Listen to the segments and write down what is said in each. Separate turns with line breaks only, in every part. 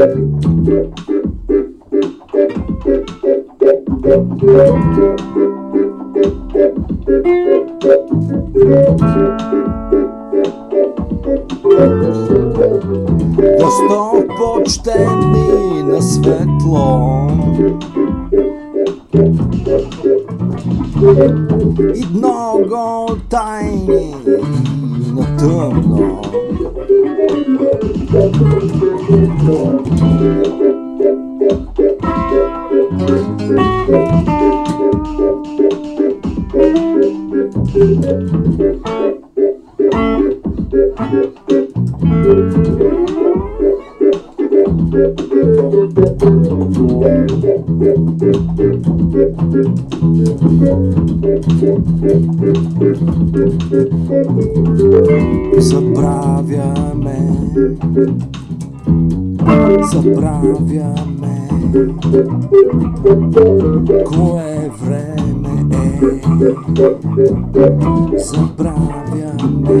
Госто почтени на светло и много тайни на тъмно. I dnogo tajnie na zapravi a me koje vreme e zapravi a me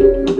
Thank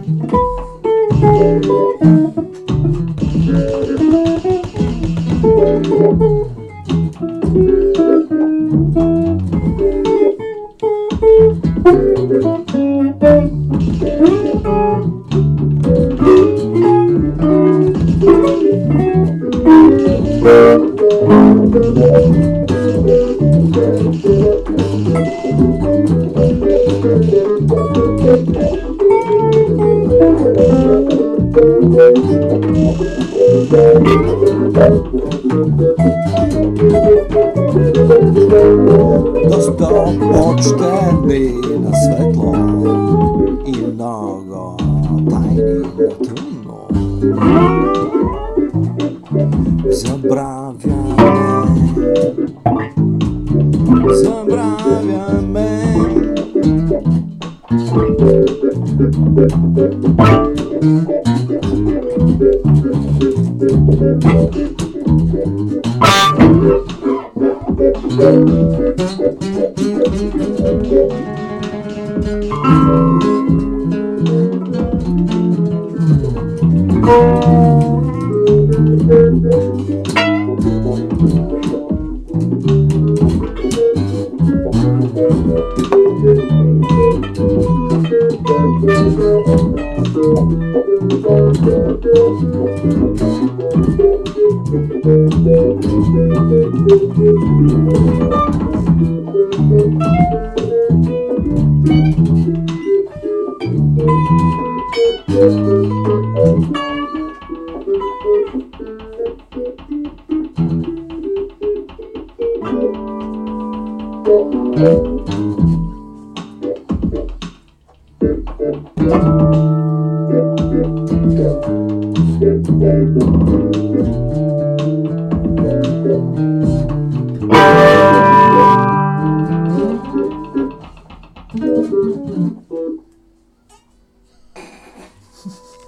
Dostal odšteni na svetlo in nogo tajnega trunov. Na trudno Zabrawiamy Zabrawiamy Thank Thank